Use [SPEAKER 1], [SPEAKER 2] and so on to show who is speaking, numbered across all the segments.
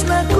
[SPEAKER 1] Terus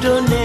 [SPEAKER 1] don't know.